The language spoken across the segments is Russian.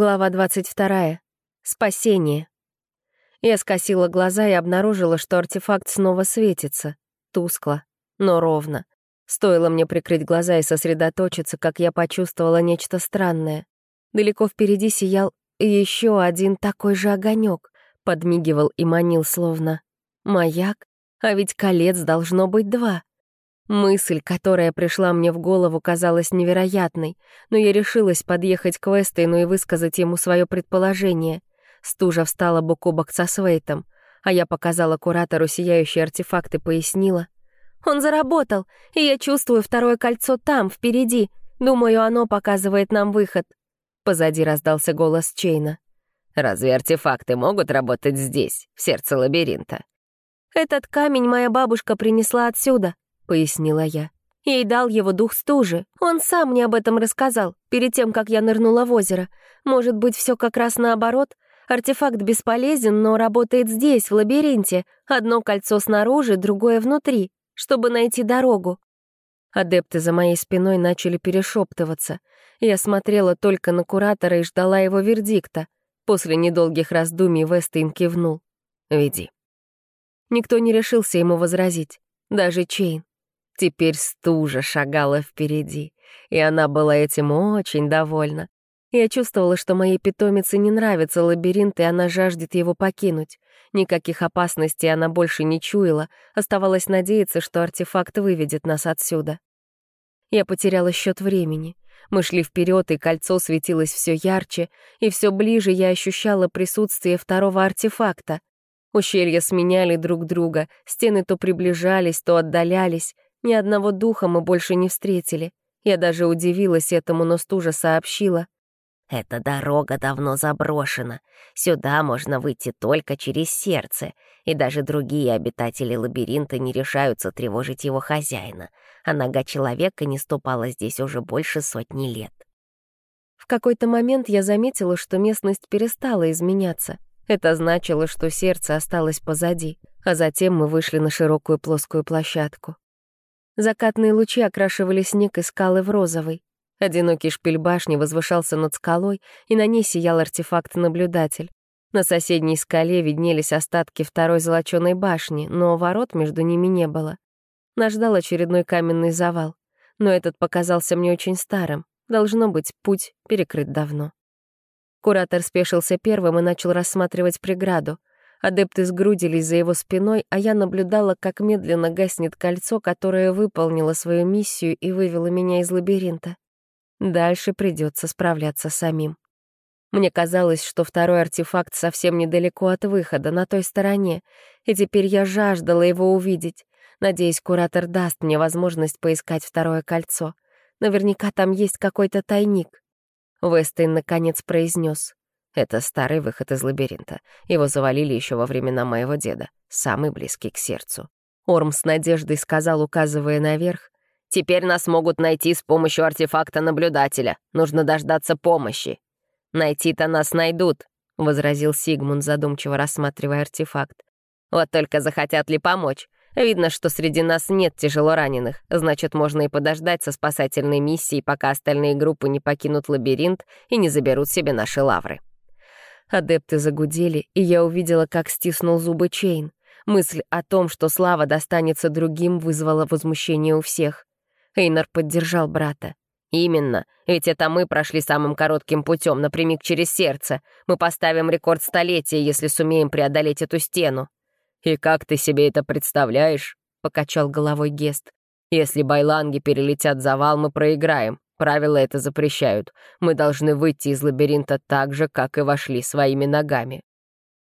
Глава 22. Спасение. Я скосила глаза и обнаружила, что артефакт снова светится. Тускло, но ровно. Стоило мне прикрыть глаза и сосредоточиться, как я почувствовала нечто странное. Далеко впереди сиял еще один такой же огонек, подмигивал и манил словно маяк, а ведь колец должно быть два. Мысль, которая пришла мне в голову, казалась невероятной, но я решилась подъехать к Вестейну и высказать ему свое предположение. Стужа встала бок о бок со Свейтом, а я показала куратору сияющий артефакт и пояснила. «Он заработал, и я чувствую второе кольцо там, впереди. Думаю, оно показывает нам выход». Позади раздался голос Чейна. «Разве артефакты могут работать здесь, в сердце лабиринта?» «Этот камень моя бабушка принесла отсюда», пояснила я. Ей дал его дух стужи. Он сам мне об этом рассказал, перед тем, как я нырнула в озеро. Может быть, все как раз наоборот? Артефакт бесполезен, но работает здесь, в лабиринте. Одно кольцо снаружи, другое внутри, чтобы найти дорогу. Адепты за моей спиной начали перешептываться. Я смотрела только на куратора и ждала его вердикта. После недолгих раздумий Вестейн кивнул. «Веди». Никто не решился ему возразить, даже Чейн. Теперь стужа шагала впереди, и она была этим очень довольна. Я чувствовала, что моей питомице не нравится лабиринт, и она жаждет его покинуть. Никаких опасностей она больше не чуяла, оставалось надеяться, что артефакт выведет нас отсюда. Я потеряла счет времени. Мы шли вперед, и кольцо светилось все ярче, и все ближе я ощущала присутствие второго артефакта. Ущелья сменяли друг друга, стены то приближались, то отдалялись, ни одного духа мы больше не встретили. Я даже удивилась этому, но стужа сообщила. «Эта дорога давно заброшена. Сюда можно выйти только через сердце, и даже другие обитатели лабиринта не решаются тревожить его хозяина, а нога человека не ступала здесь уже больше сотни лет». В какой-то момент я заметила, что местность перестала изменяться. Это значило, что сердце осталось позади, а затем мы вышли на широкую плоскую площадку. Закатные лучи окрашивали снег и скалы в розовый. Одинокий шпиль башни возвышался над скалой, и на ней сиял артефакт-наблюдатель. На соседней скале виднелись остатки второй золоченой башни, но ворот между ними не было. Нас ждал очередной каменный завал, но этот показался мне очень старым. Должно быть, путь перекрыт давно. Куратор спешился первым и начал рассматривать преграду. Адепты сгрудились за его спиной, а я наблюдала, как медленно гаснет кольцо, которое выполнило свою миссию и вывело меня из лабиринта. Дальше придется справляться самим. Мне казалось, что второй артефакт совсем недалеко от выхода, на той стороне, и теперь я жаждала его увидеть. Надеюсь, куратор даст мне возможность поискать второе кольцо. Наверняка там есть какой-то тайник. Вестейн наконец произнес: это старый выход из лабиринта. Его завалили еще во времена моего деда, самый близкий к сердцу. Орм с надеждой сказал, указывая наверх, «Теперь нас могут найти с помощью артефакта наблюдателя. Нужно дождаться помощи». «Найти-то нас найдут», — возразил Сигмунд, задумчиво рассматривая артефакт. «Вот только захотят ли помочь? Видно, что среди нас нет тяжело раненых, значит, можно и подождать со спасательной миссией, пока остальные группы не покинут лабиринт и не заберут себе наши лавры». Адепты загудели, и я увидела, как стиснул зубы Чейн. Мысль о том, что слава достанется другим, вызвала возмущение у всех. Эйнар поддержал брата. «Именно, ведь это мы прошли самым коротким путем, напрямик через сердце. Мы поставим рекорд столетия, если сумеем преодолеть эту стену». «И как ты себе это представляешь?» — покачал головой Гест. «Если байланги перелетят завал, мы проиграем. Правила это запрещают. Мы должны выйти из лабиринта так же, как и вошли своими ногами.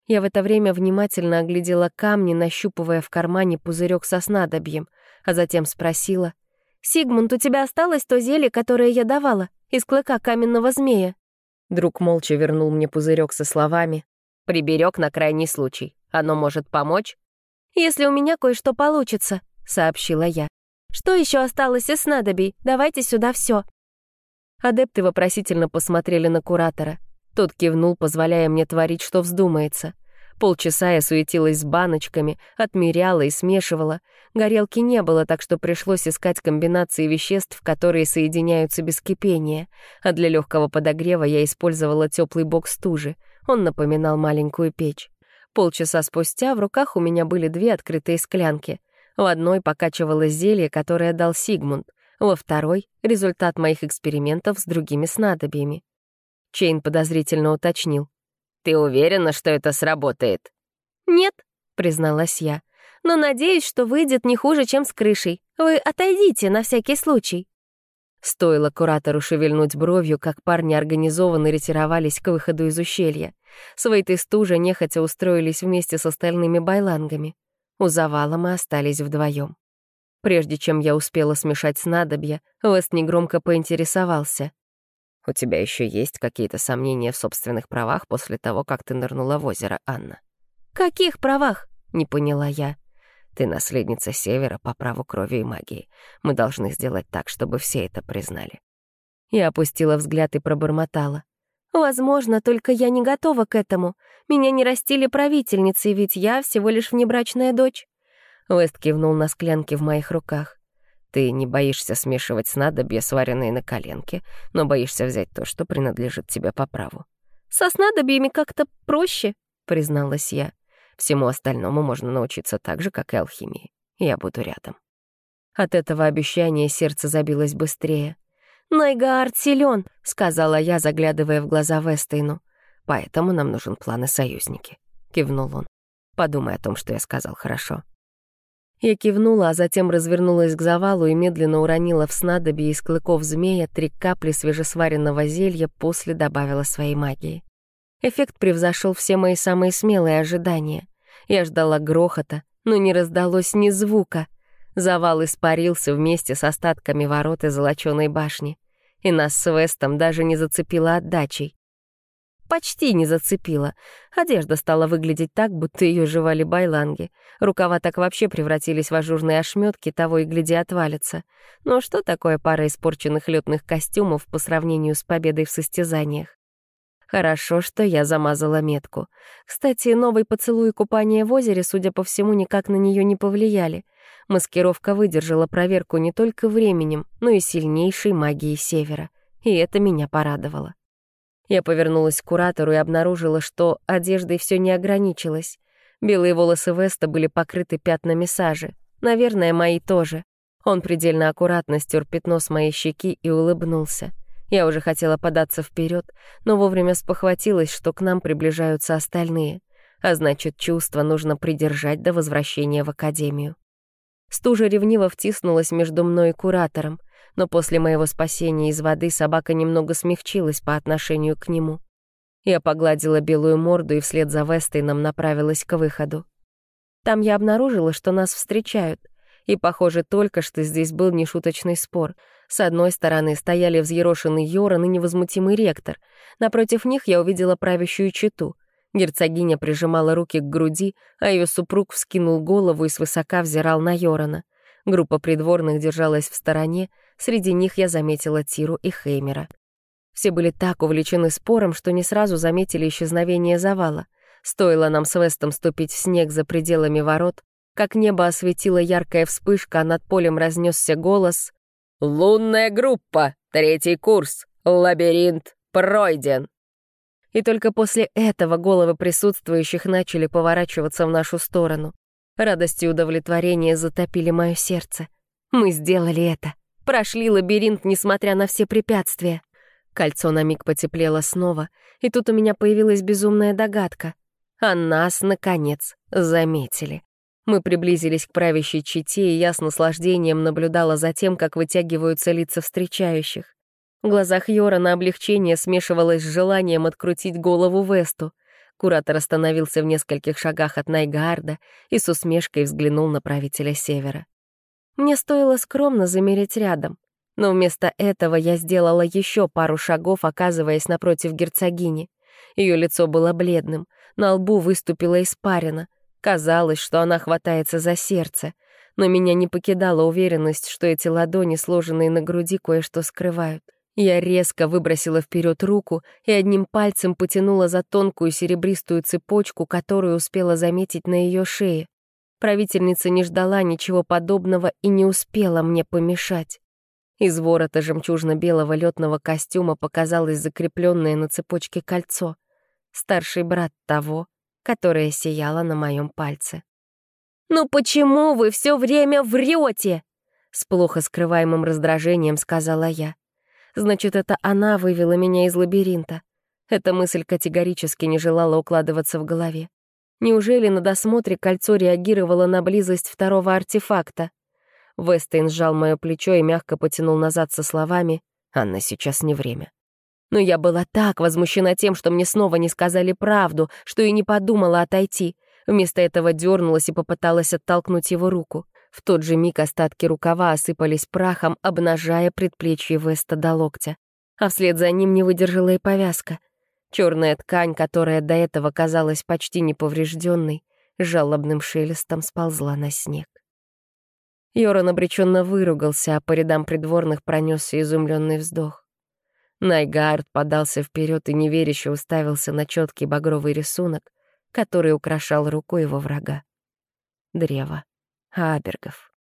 Я в это время внимательно оглядела камни, нащупывая в кармане пузырек со снадобьем, а затем спросила. «Сигмунд, у тебя осталось то зелье, которое я давала, из клыка каменного змея?» Друг молча вернул мне пузырек со словами. «Приберег на крайний случай. Оно может помочь?» «Если у меня кое-что получится», — сообщила я. «Что еще осталось из снадобий? Давайте сюда все. Адепты вопросительно посмотрели на куратора. Тот кивнул, позволяя мне творить, что вздумается. Полчаса я суетилась с баночками, отмеряла и смешивала. Горелки не было, так что пришлось искать комбинации веществ, которые соединяются без кипения. А для легкого подогрева я использовала теплый бок стужи. Он напоминал маленькую печь. Полчаса спустя в руках у меня были две открытые склянки. В одной покачивалось зелье, которое дал Сигмунд. Во второй — результат моих экспериментов с другими снадобьями. Чейн подозрительно уточнил. «Ты уверена, что это сработает?» «Нет», — призналась я. «Но надеюсь, что выйдет не хуже, чем с крышей. Вы отойдите на всякий случай». Стоило куратору шевельнуть бровью, как парни организованно ретировались к выходу из ущелья. Свейт и Стужа нехотя устроились вместе с остальными байлангами. У завала мы остались вдвоем. Прежде чем я успела смешать снадобья, Вест негромко поинтересовался. «У тебя еще есть какие-то сомнения в собственных правах после того, как ты нырнула в озеро, Анна?» «Каких правах?» — не поняла я. «Ты наследница Севера по праву крови и магии. Мы должны сделать так, чтобы все это признали». Я опустила взгляд и пробормотала. «Возможно, только я не готова к этому. Меня не растили правительницей, ведь я всего лишь внебрачная дочь». Уэст кивнул на склянки в моих руках. Ты не боишься смешивать снадобья, сваренные на коленке, но боишься взять то, что принадлежит тебе по праву. «Со снадобьями как-то проще», — призналась я. «Всему остальному можно научиться так же, как и алхимии. Я буду рядом». От этого обещания сердце забилось быстрее. «Найгаард силен», — сказала я, заглядывая в глаза Вестейну. «Поэтому нам нужен план и союзники», — кивнул он. «Подумай о том, что я сказал, хорошо?» Я кивнула, а затем развернулась к завалу и медленно уронила в снадобье из клыков змея три капли свежесваренного зелья, после добавила своей магии. Эффект превзошел все мои самые смелые ожидания. Я ждала грохота, но не раздалось ни звука. Завал испарился вместе с остатками ворот и золоченой башни. И нас с Вестом даже не зацепило отдачей почти не зацепила. Одежда стала выглядеть так, будто ее жевали байланги. Рукава так вообще превратились в ажурные ошметки, того и гляди отвалятся. Но что такое пара испорченных летных костюмов по сравнению с победой в состязаниях? Хорошо, что я замазала метку. Кстати, новый поцелуй и купание в озере, судя по всему, никак на нее не повлияли. Маскировка выдержала проверку не только временем, но и сильнейшей магией Севера. И это меня порадовало. Я повернулась к куратору и обнаружила, что одеждой все не ограничилось. Белые волосы Веста были покрыты пятнами сажи. Наверное, мои тоже. Он предельно аккуратно стер пятно с моей щеки и улыбнулся. Я уже хотела податься вперед, но вовремя спохватилась, что к нам приближаются остальные. А значит, чувство нужно придержать до возвращения в академию. Стужа ревниво втиснулась между мной и куратором но после моего спасения из воды собака немного смягчилась по отношению к нему. Я погладила белую морду и вслед за Вестейном направилась к выходу. Там я обнаружила, что нас встречают. И, похоже, только что здесь был нешуточный спор. С одной стороны стояли взъерошенный Йоран и невозмутимый ректор. Напротив них я увидела правящую читу. Герцогиня прижимала руки к груди, а ее супруг вскинул голову и свысока взирал на Йорана. Группа придворных держалась в стороне, Среди них я заметила Тиру и Хеймера. Все были так увлечены спором, что не сразу заметили исчезновение завала. Стоило нам с Вестом ступить в снег за пределами ворот, как небо осветила яркая вспышка, а над полем разнесся голос «Лунная группа! Третий курс! Лабиринт пройден!» И только после этого головы присутствующих начали поворачиваться в нашу сторону. Радость и удовлетворение затопили мое сердце. Мы сделали это. Прошли лабиринт, несмотря на все препятствия. Кольцо на миг потеплело снова, и тут у меня появилась безумная догадка. А нас, наконец, заметили. Мы приблизились к правящей чете, и я с наслаждением наблюдала за тем, как вытягиваются лица встречающих. В глазах Йора на облегчение смешивалось с желанием открутить голову Весту. Куратор остановился в нескольких шагах от Найгарда и с усмешкой взглянул на правителя Севера. Мне стоило скромно замереть рядом, но вместо этого я сделала еще пару шагов, оказываясь напротив герцогини. Ее лицо было бледным, на лбу выступила испарина. Казалось, что она хватается за сердце, но меня не покидала уверенность, что эти ладони, сложенные на груди, кое-что скрывают. Я резко выбросила вперед руку и одним пальцем потянула за тонкую серебристую цепочку, которую успела заметить на ее шее. Правительница не ждала ничего подобного и не успела мне помешать. Из ворота жемчужно-белого летного костюма показалось закрепленное на цепочке кольцо. Старший брат того, которое сияло на моем пальце. «Ну почему вы все время врете?» С плохо скрываемым раздражением сказала я. Значит, это она вывела меня из лабиринта. Эта мысль категорически не желала укладываться в голове. Неужели на досмотре кольцо реагировало на близость второго артефакта? Вестейн сжал мое плечо и мягко потянул назад со словами «Анна, сейчас не время». Но я была так возмущена тем, что мне снова не сказали правду, что и не подумала отойти. Вместо этого дернулась и попыталась оттолкнуть его руку. В тот же миг остатки рукава осыпались прахом, обнажая предплечье Веста до локтя. А вслед за ним не выдержала и повязка. Черная ткань, которая до этого казалась почти неповрежденной, жалобным шелестом сползла на снег. Йоран обреченно выругался, а по рядам придворных пронесся изумленный вздох. Найгард подался вперед и неверяще уставился на четкий багровый рисунок, который украшал руку его врага. Древо Абергов.